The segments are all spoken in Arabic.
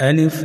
ألف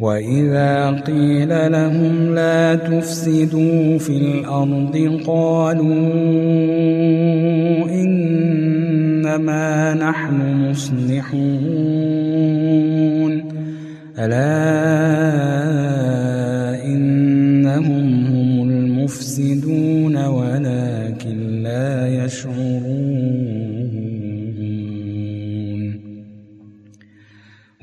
وإذا قيل لهم لا تفسدوا في الأرض قالوا إنما نحن مصلحون ألا إنهم هم المفسدون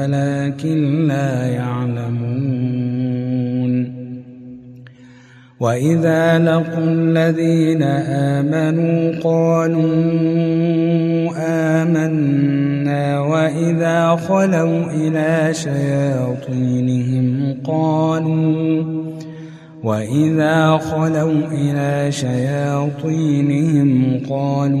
ولكن لا يعلمون وإذا لقوا الذين آمنوا قالوا آمنا وإذا خلوا إلى شياطينهم قالوا وإذا خلوا إلى شياطينهم قالوا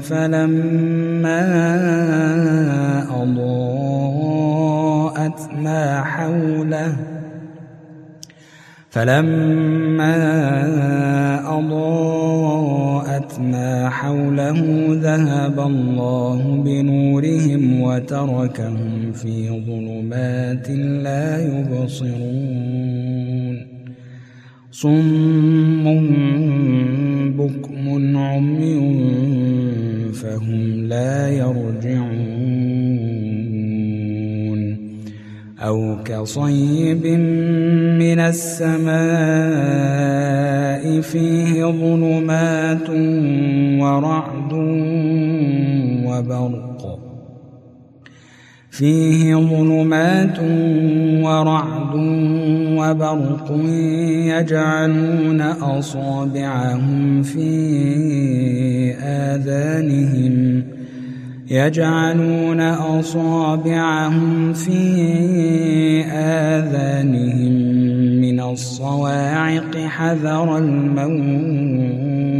فلما أضاءت ما حوله فلما أضاءت ما حوله ذهب الله بنورهم وتركهم في ظلمات لا يبصرون. صم بكم عمي فهم لا يرجعون أو كصيب من السماء فيه ظلمات ورعد وبرق فيه ظلمات ورعد وبرق يجعلون أصابعهم في آذانهم يجعلون أصابعهم في آذانهم من الصواعق حذر الموت.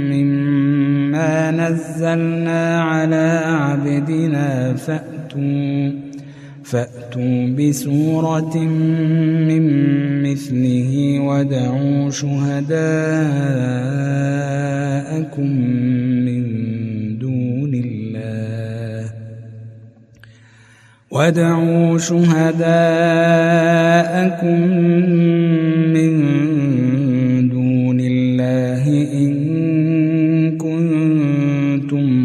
نزلنا على عبدنا فأتوا فأتوا بسورة من مثله ودعوا شهداءكم من دون الله. ودعوا شهداءكم من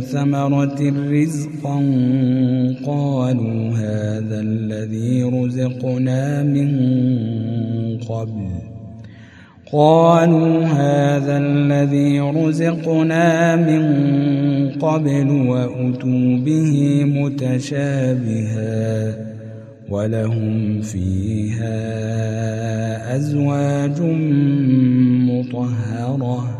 ثمرة رزقا قالوا هذا الذي رزقنا من قبل. قالوا هذا الذي رزقنا من قبل وأتوا به متشابها ولهم فيها أزواج مطهرة.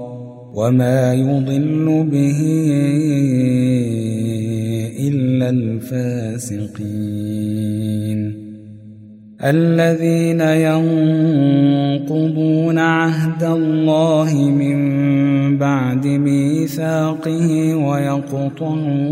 وما يضل به إلا الفاسقين. الذين ينقضون عهد الله من بعد ميثاقه ويقطعون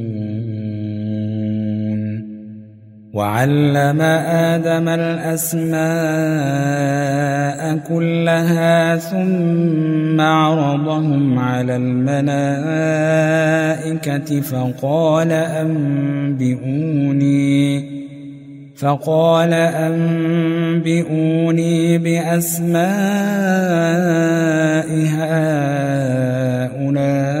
وعلم آدم الأسماء كلها ثم عرضهم على الملائكة فقال أنبئوني فقال أنبئوني بأسماء هؤلاء.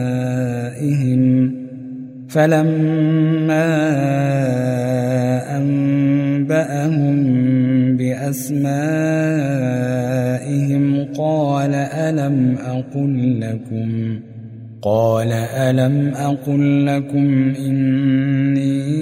فلما أنبأهم بأسمائهم قال ألم أقل لكم قال ألم أقل لكم إني